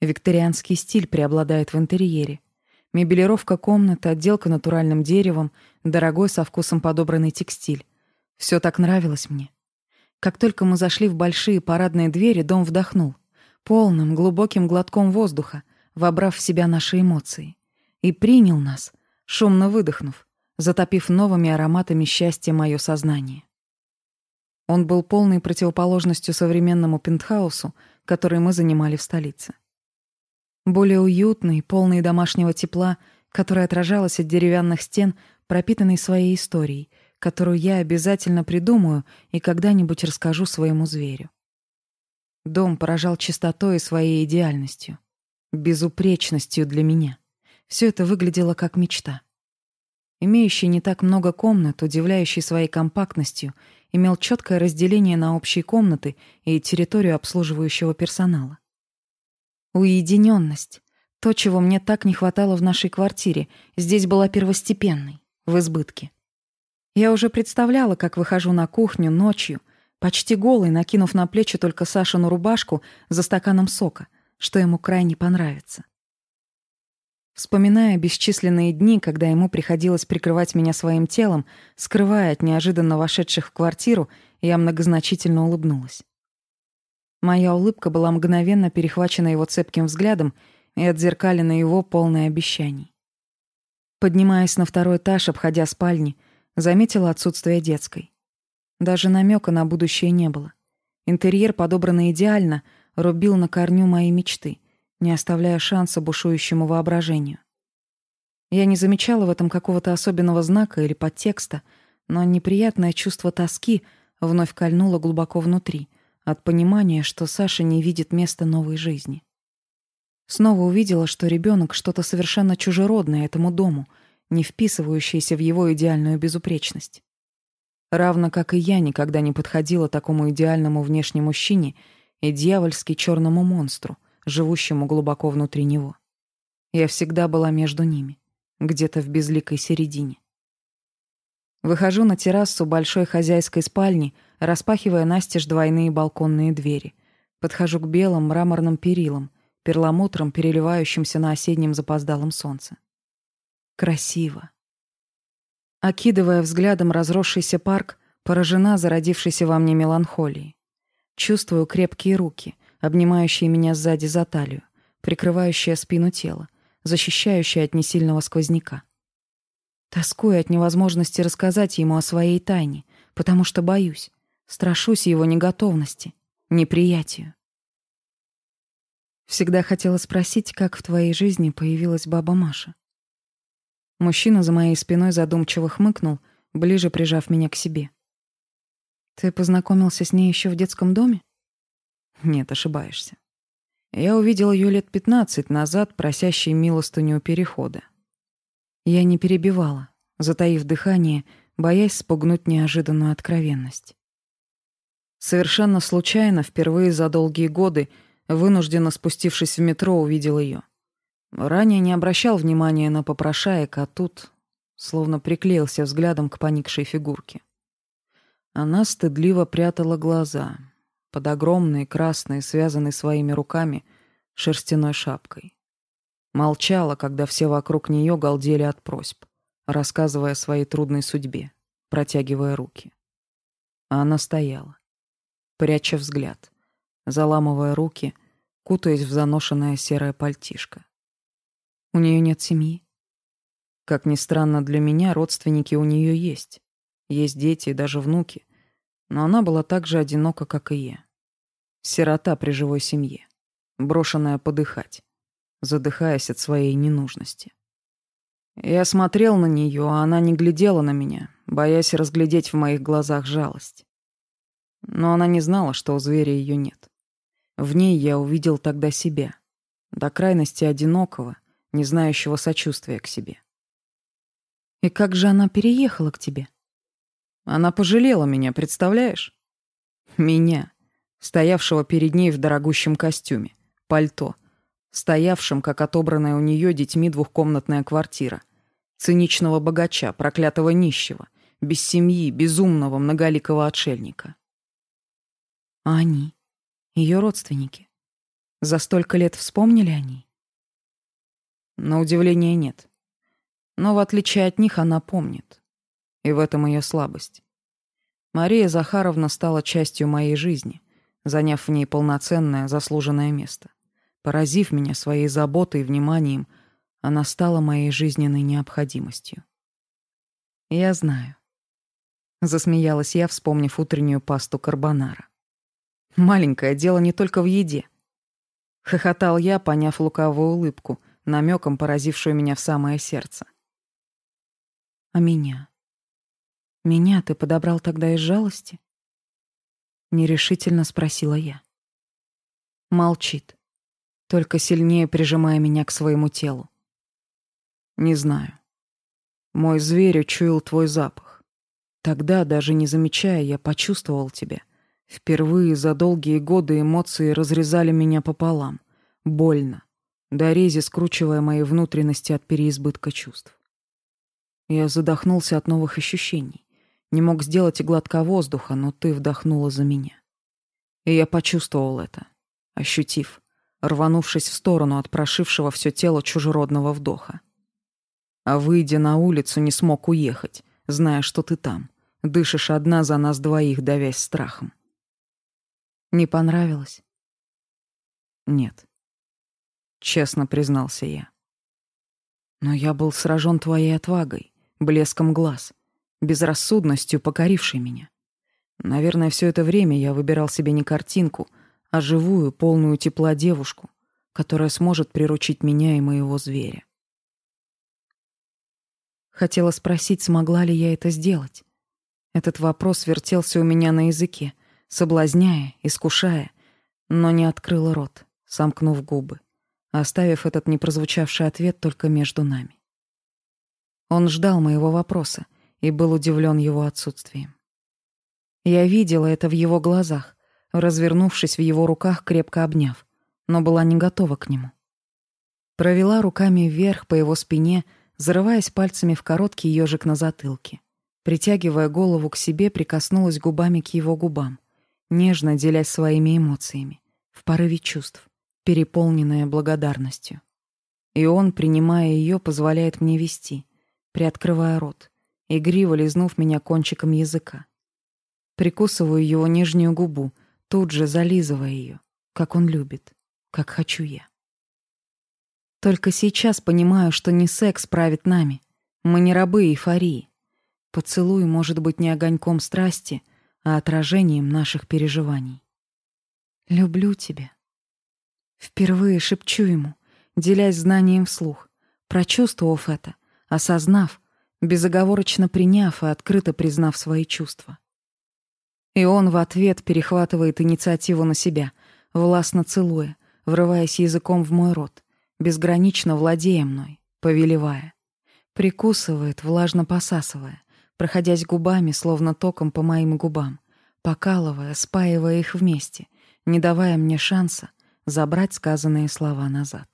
Викторианский стиль преобладает в интерьере. Мебелировка комнаты, отделка натуральным деревом, дорогой со вкусом подобранный текстиль. Все так нравилось мне. Как только мы зашли в большие парадные двери, дом вдохнул. Полным, глубоким глотком воздуха, вобрав в себя наши эмоции. И принял нас, шумно выдохнув, затопив новыми ароматами счастья мое сознание. Он был полной противоположностью современному пентхаусу, который мы занимали в столице более уютный, полный домашнего тепла, которое отражалось от деревянных стен, пропитанный своей историей, которую я обязательно придумаю и когда-нибудь расскажу своему зверю. Дом поражал чистотой и своей идеальностью, безупречностью для меня. Все это выглядело как мечта. Имеющий не так много комнат, удивляющий своей компактностью, имел четкое разделение на общие комнаты и территорию обслуживающего персонала. Уединенность. То, чего мне так не хватало в нашей квартире, здесь была первостепенной, в избытке. Я уже представляла, как выхожу на кухню ночью, почти голой, накинув на плечи только Сашину рубашку за стаканом сока, что ему крайне понравится. Вспоминая бесчисленные дни, когда ему приходилось прикрывать меня своим телом, скрывая от неожиданно вошедших в квартиру, я многозначительно улыбнулась. Моя улыбка была мгновенно перехвачена его цепким взглядом и отзеркалена его полное обещаний. Поднимаясь на второй этаж, обходя спальни, заметила отсутствие детской. Даже намека на будущее не было. Интерьер, подобранный идеально, рубил на корню мои мечты, не оставляя шанса бушующему воображению. Я не замечала в этом какого-то особенного знака или подтекста, но неприятное чувство тоски вновь кольнуло глубоко внутри, от понимания, что Саша не видит места новой жизни. Снова увидела, что ребенок что-то совершенно чужеродное этому дому, не вписывающееся в его идеальную безупречность. Равно как и я никогда не подходила такому идеальному внешнему мужчине и дьявольски черному монстру, живущему глубоко внутри него. Я всегда была между ними, где-то в безликой середине. Выхожу на террасу большой хозяйской спальни, распахивая настежь двойные балконные двери. Подхожу к белым мраморным перилам, перламутром, переливающимся на осеннем запоздалом солнце. Красиво. Окидывая взглядом разросшийся парк, поражена зародившейся во мне меланхолией. Чувствую крепкие руки, обнимающие меня сзади за талию, прикрывающие спину тела, защищающие от несильного сквозняка. Тоскую от невозможности рассказать ему о своей тайне, потому что боюсь, страшусь его неготовности, неприятию. Всегда хотела спросить, как в твоей жизни появилась баба Маша. Мужчина за моей спиной задумчиво хмыкнул, ближе прижав меня к себе. Ты познакомился с ней еще в детском доме? Нет, ошибаешься. Я увидел ее лет пятнадцать назад, просящей милостыню перехода. Я не перебивала, затаив дыхание, боясь спугнуть неожиданную откровенность. Совершенно случайно, впервые за долгие годы, вынужденно спустившись в метро, увидел ее. Ранее не обращал внимания на попрошаек, а тут словно приклеился взглядом к поникшей фигурке. Она стыдливо прятала глаза под огромной красной, связанной своими руками, шерстяной шапкой. Молчала, когда все вокруг нее галдели от просьб, рассказывая о своей трудной судьбе, протягивая руки. А она стояла, пряча взгляд, заламывая руки, кутаясь в заношенное серое пальтишко. У нее нет семьи. Как ни странно для меня, родственники у нее есть. Есть дети и даже внуки. Но она была так же одинока, как и я. Сирота при живой семье, брошенная подыхать задыхаясь от своей ненужности. Я смотрел на нее, а она не глядела на меня, боясь разглядеть в моих глазах жалость. Но она не знала, что у зверя ее нет. В ней я увидел тогда себя, до крайности одинокого, не знающего сочувствия к себе. «И как же она переехала к тебе?» «Она пожалела меня, представляешь?» «Меня, стоявшего перед ней в дорогущем костюме, пальто» стоявшим, как отобранная у нее детьми двухкомнатная квартира. Циничного богача, проклятого нищего, без семьи, безумного, многоликого отшельника. А они? Ее родственники? За столько лет вспомнили они? На удивление нет. Но в отличие от них она помнит. И в этом ее слабость. Мария Захаровна стала частью моей жизни, заняв в ней полноценное, заслуженное место. Поразив меня своей заботой и вниманием, она стала моей жизненной необходимостью. «Я знаю», — засмеялась я, вспомнив утреннюю пасту карбонара. «Маленькое дело не только в еде». Хохотал я, поняв лукавую улыбку, намеком поразившую меня в самое сердце. «А меня? Меня ты подобрал тогда из жалости?» Нерешительно спросила я. Молчит только сильнее прижимая меня к своему телу. «Не знаю. Мой зверь учуял твой запах. Тогда, даже не замечая, я почувствовал тебя. Впервые за долгие годы эмоции разрезали меня пополам. Больно, до рези скручивая мои внутренности от переизбытка чувств. Я задохнулся от новых ощущений. Не мог сделать и глотка воздуха, но ты вдохнула за меня. И я почувствовал это, ощутив рванувшись в сторону от прошившего все тело чужеродного вдоха. А выйдя на улицу, не смог уехать, зная, что ты там. Дышишь одна за нас двоих, давясь страхом. Не понравилось? Нет. Честно признался я. Но я был сражен твоей отвагой, блеском глаз, безрассудностью покорившей меня. Наверное, все это время я выбирал себе не картинку, а живую, полную тепла девушку, которая сможет приручить меня и моего зверя. Хотела спросить, смогла ли я это сделать. Этот вопрос вертелся у меня на языке, соблазняя, искушая, но не открыла рот, сомкнув губы, оставив этот непрозвучавший ответ только между нами. Он ждал моего вопроса и был удивлен его отсутствием. Я видела это в его глазах, развернувшись в его руках, крепко обняв, но была не готова к нему. Провела руками вверх по его спине, зарываясь пальцами в короткий ежик на затылке. Притягивая голову к себе, прикоснулась губами к его губам, нежно делясь своими эмоциями, в порыве чувств, переполненная благодарностью. И он, принимая ее, позволяет мне вести, приоткрывая рот, игриво лизнув меня кончиком языка. Прикусываю его нижнюю губу — тут же зализывая ее, как он любит, как хочу я. Только сейчас понимаю, что не секс правит нами. Мы не рабы эйфории. Поцелуй может быть не огоньком страсти, а отражением наших переживаний. «Люблю тебя». Впервые шепчу ему, делясь знанием вслух, прочувствовав это, осознав, безоговорочно приняв и открыто признав свои чувства. И он в ответ перехватывает инициативу на себя, властно целуя, врываясь языком в мой рот, безгранично владея мной, повелевая. Прикусывает, влажно посасывая, проходясь губами, словно током по моим губам, покалывая, спаивая их вместе, не давая мне шанса забрать сказанные слова назад.